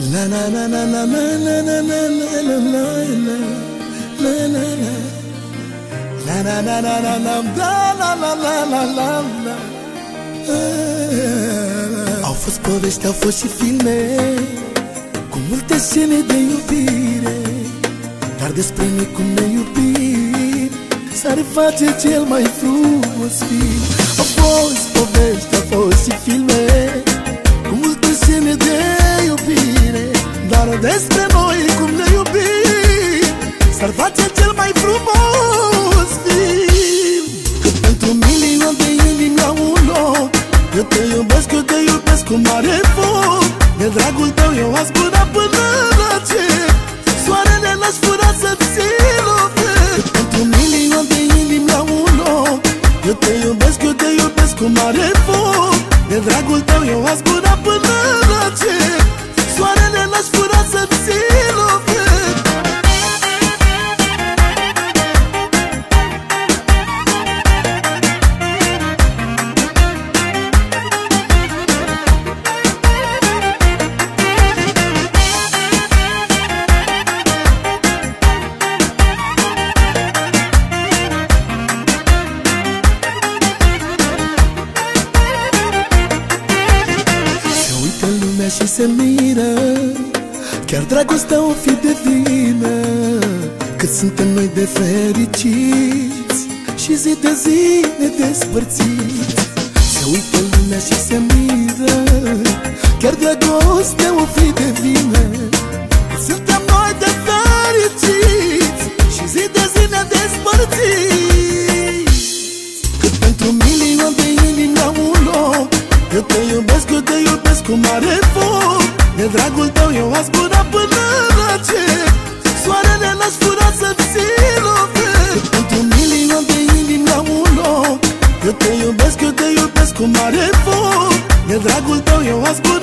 La la la la la la la la la la la la la la la la La la la la la la la la la la la la Au fost povești, au fost și filme Cu multe scene de iubire Dar despre noi cum ne iubim S-ar face cel mai frumos film Au fost povești, au fost și filme despre noi cum ne iubim S-ar face cel mai frumos film Că pentru milion de inimi la un loc Eu te iubesc, eu te iubesc cu mare foc. De dragul tău eu aș zbura până la cer Soarele l-aș fura să-ți lovesc Pentru milion de inimi la un loc Eu te iubesc, eu te iubesc cu mare foc. De dragul tău eu aș zbura până la cer Soarele l-aș fura să-ți lovesc Se uită lumea și se miră Chiar dragostea o fi de vină Cât suntem noi de fericiți. Și zi de zi ne despărțiți. Se uită lumea și se miră Chiar dragostea o fi de vină. Cât suntem noi de fericiți Și zi de zi ne despărțiți. Cât pentru milion de inimi la un loc Eu te iubesc, eu te iubesc cu mare foc De dragul tău eu aș zbura până la cer Soarele l-aș fura să-ți lovesc Pentru milion de inimi la un loc Eu te iubesc, eu te iubesc cu mare foc. De dragul tău eu aș zbura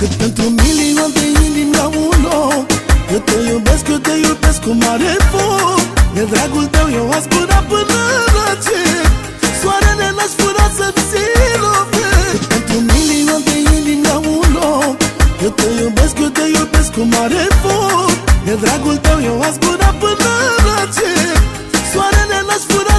Cât pentru milion de inimi la un loc Eu te iubesc, eu te iubesc cu mare foc De dragul tău eu aș până până la ce? Soarele n-aș fura să ți lovesc Pentru milion de inimi la un loc Eu te iubesc, eu te iubesc cu mare foc De dragul tău eu aș până până la ce? just put